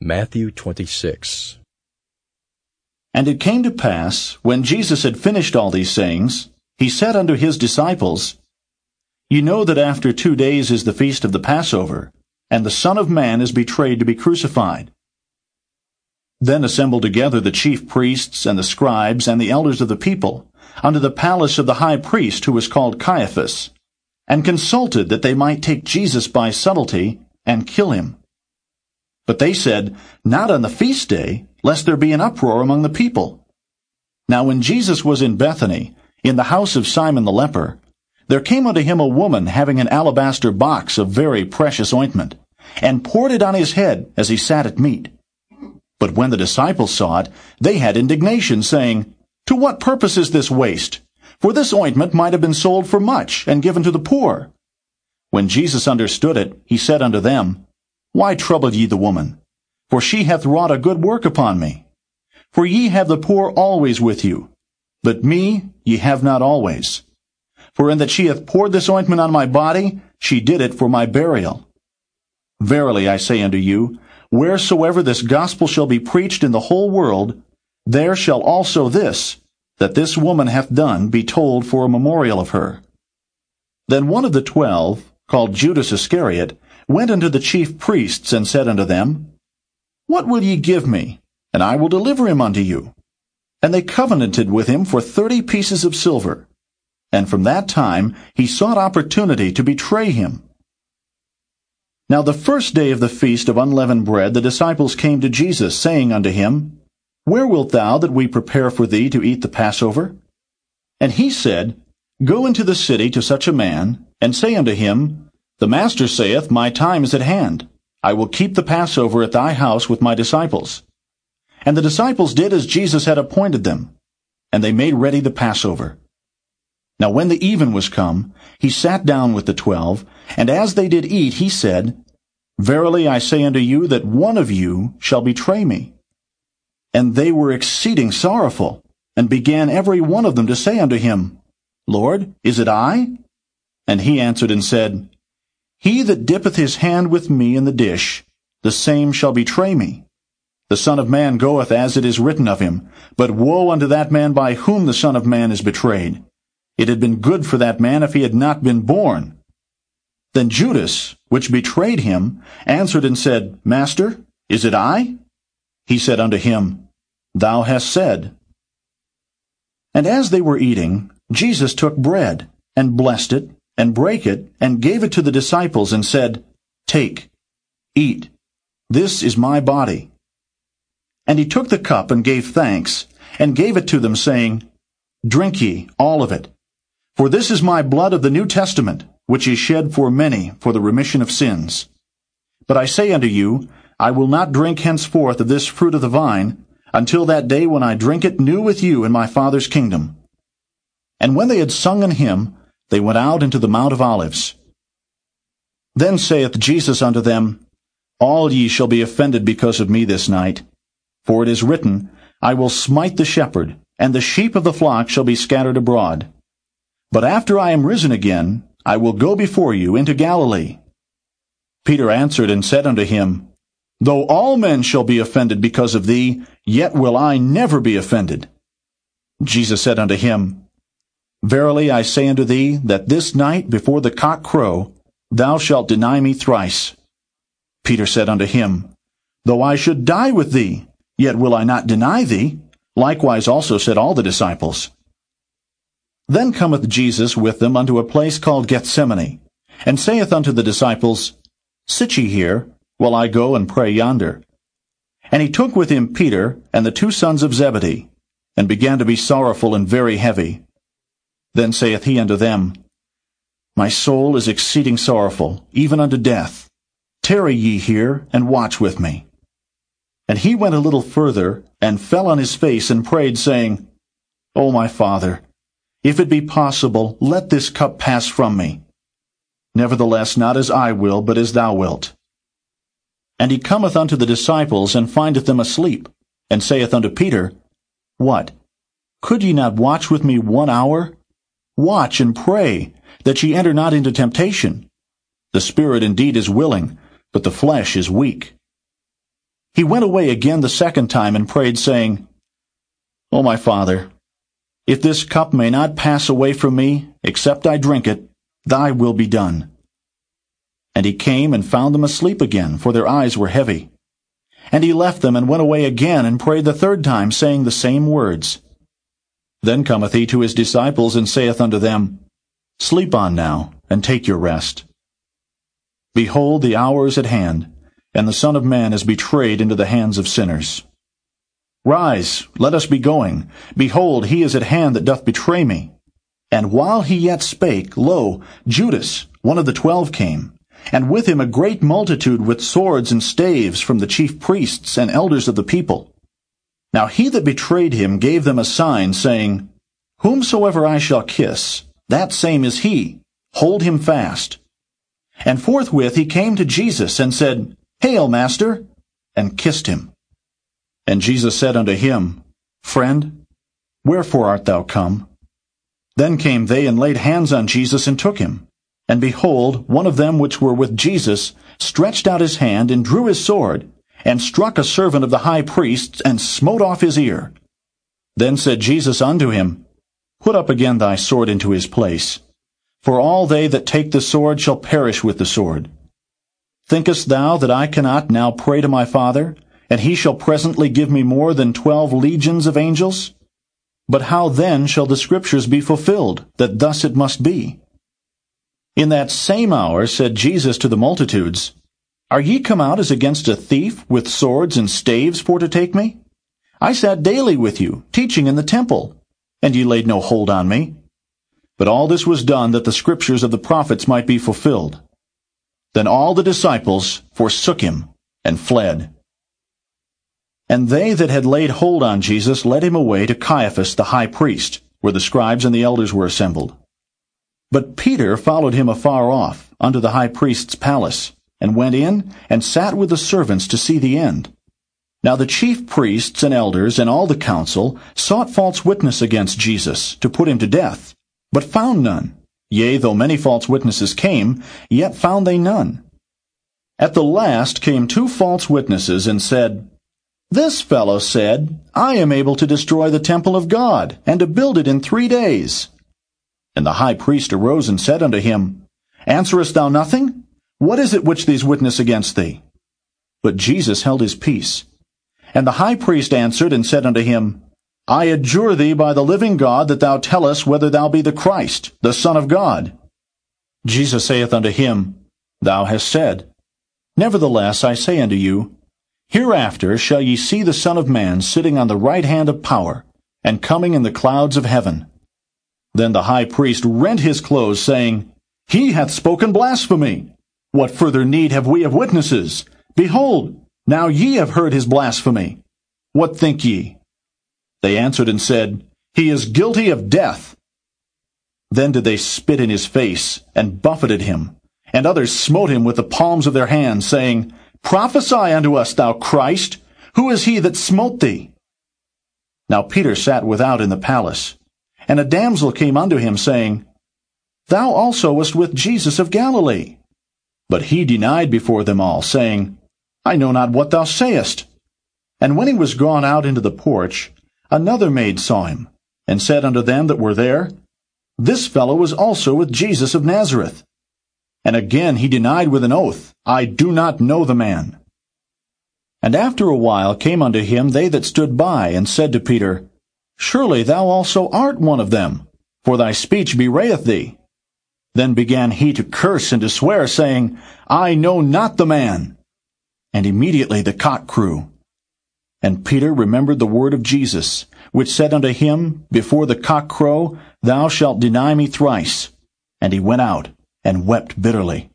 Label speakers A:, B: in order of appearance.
A: Matthew 26.
B: And it came to pass, when Jesus had finished all these sayings, he said unto his disciples, You know that after two days is the feast of the Passover, and the Son of Man is betrayed to be crucified. Then assembled together the chief priests and the scribes and the elders of the people unto the palace of the high priest who was called Caiaphas, and consulted that they might take Jesus by subtlety and kill him. But they said, Not on the feast day, lest there be an uproar among the people. Now when Jesus was in Bethany, in the house of Simon the leper, there came unto him a woman having an alabaster box of very precious ointment, and poured it on his head as he sat at meat. But when the disciples saw it, they had indignation, saying, To what purpose is this waste? For this ointment might have been sold for much, and given to the poor. When Jesus understood it, he said unto them, why trouble ye the woman? For she hath wrought a good work upon me. For ye have the poor always with you, but me ye have not always. For in that she hath poured this ointment on my body, she did it for my burial. Verily I say unto you, wheresoever this gospel shall be preached in the whole world, there shall also this, that this woman hath done, be told for a memorial of her. Then one of the twelve, called Judas Iscariot, went unto the chief priests, and said unto them, What will ye give me? And I will deliver him unto you. And they covenanted with him for thirty pieces of silver. And from that time he sought opportunity to betray him. Now the first day of the feast of unleavened bread the disciples came to Jesus, saying unto him, Where wilt thou that we prepare for thee to eat the Passover? And he said, Go into the city to such a man, and say unto him, the Master saith, My time is at hand. I will keep the Passover at thy house with my disciples. And the disciples did as Jesus had appointed them, and they made ready the Passover. Now when the even was come, he sat down with the twelve, and as they did eat, he said, Verily I say unto you that one of you shall betray me. And they were exceeding sorrowful, and began every one of them to say unto him, Lord, is it I? And he answered and said, he that dippeth his hand with me in the dish, the same shall betray me. The Son of Man goeth as it is written of him, but woe unto that man by whom the Son of Man is betrayed. It had been good for that man if he had not been born. Then Judas, which betrayed him, answered and said, Master, is it I? He said unto him, Thou hast said. And as they were eating, Jesus took bread, and blessed it, and brake it, and gave it to the disciples, and said, Take, eat, this is my body. And he took the cup, and gave thanks, and gave it to them, saying, Drink ye all of it. For this is my blood of the New Testament, which is shed for many for the remission of sins. But I say unto you, I will not drink henceforth of this fruit of the vine, until that day when I drink it new with you in my Father's kingdom. And when they had sung an hymn, they went out into the Mount of Olives. Then saith Jesus unto them, All ye shall be offended because of me this night. For it is written, I will smite the shepherd, and the sheep of the flock shall be scattered abroad. But after I am risen again, I will go before you into Galilee. Peter answered and said unto him, Though all men shall be offended because of thee, yet will I never be offended. Jesus said unto him, Verily I say unto thee, that this night before the cock crow, thou shalt deny me thrice. Peter said unto him, Though I should die with thee, yet will I not deny thee. Likewise also said all the disciples. Then cometh Jesus with them unto a place called Gethsemane, and saith unto the disciples, Sit ye here, while I go and pray yonder. And he took with him Peter and the two sons of Zebedee, and began to be sorrowful and very heavy. Then saith he unto them, My soul is exceeding sorrowful, even unto death. Tarry ye here, and watch with me. And he went a little further, and fell on his face, and prayed, saying, O my Father, if it be possible, let this cup pass from me. Nevertheless, not as I will, but as thou wilt. And he cometh unto the disciples, and findeth them asleep, and saith unto Peter, What? Could ye not watch with me one hour? Watch and pray, that ye enter not into temptation. The spirit indeed is willing, but the flesh is weak. he went away again the second time and prayed, saying, O my Father, if this cup may not pass away from me, except I drink it, thy will be done. And he came and found them asleep again, for their eyes were heavy. And he left them and went away again and prayed the third time, saying the same words. Then cometh he to his disciples and saith unto them, Sleep on now, and take your rest. Behold, the hour is at hand, and the Son of Man is betrayed into the hands of sinners. Rise, let us be going. Behold, he is at hand that doth betray me. And while he yet spake, lo, Judas, one of the twelve, came, and with him a great multitude with swords and staves from the chief priests and elders of the people. Now he that betrayed him gave them a sign, saying, Whomsoever I shall kiss, that same is he. Hold him fast. And forthwith he came to Jesus and said, Hail, Master! and kissed him. And Jesus said unto him, Friend, wherefore art thou come? Then came they and laid hands on Jesus and took him. And behold, one of them which were with Jesus stretched out his hand and drew his sword, and struck a servant of the high priest, and smote off his ear. Then said Jesus unto him, Put up again thy sword into his place. For all they that take the sword shall perish with the sword. Thinkest thou that I cannot now pray to my Father, and he shall presently give me more than twelve legions of angels? But how then shall the scriptures be fulfilled, that thus it must be? In that same hour said Jesus to the multitudes, Are ye come out as against a thief, with swords and staves for to take me? I sat daily with you, teaching in the temple, and ye laid no hold on me. But all this was done that the scriptures of the prophets might be fulfilled. Then all the disciples forsook him and fled. And they that had laid hold on Jesus led him away to Caiaphas the high priest, where the scribes and the elders were assembled. But Peter followed him afar off, unto the high priest's palace, and went in, and sat with the servants to see the end. Now the chief priests and elders and all the council sought false witness against Jesus, to put him to death, but found none. Yea, though many false witnesses came, yet found they none. At the last came two false witnesses, and said, this fellow said, I am able to destroy the temple of God, and to build it in three days. And the high priest arose and said unto him, Answerest thou nothing? What is it which these witness against thee? But Jesus held his peace. And the high priest answered and said unto him, I adjure thee by the living God that thou tell us whether thou be the Christ, the Son of God. Jesus saith unto him, Thou hast said. Nevertheless I say unto you, Hereafter shall ye see the Son of Man sitting on the right hand of power, and coming in the clouds of heaven. Then the high priest rent his clothes, saying, He hath spoken blasphemy. What further need have we of witnesses? Behold, now ye have heard his blasphemy. What think ye? They answered and said, He is guilty of death. Then did they spit in his face, and buffeted him. And others smote him with the palms of their hands, saying, Prophesy unto us, thou Christ. Who is he that smote thee? Now Peter sat without in the palace. And a damsel came unto him, saying, Thou also wast with Jesus of Galilee. But he denied before them all, saying, I know not what thou sayest. And when he was gone out into the porch, another maid saw him, and said unto them that were there, This fellow was also with Jesus of Nazareth. And again he denied with an oath, I do not know the man. And after a while came unto him they that stood by, and said to Peter, Surely thou also art one of them, for thy speech bewrayeth thee. Then began he to curse and to swear, saying, I know not the man. And immediately the cock crew. And Peter remembered the word of Jesus, which said unto him, Before the cock crow, thou shalt deny me thrice. And he went out and wept bitterly.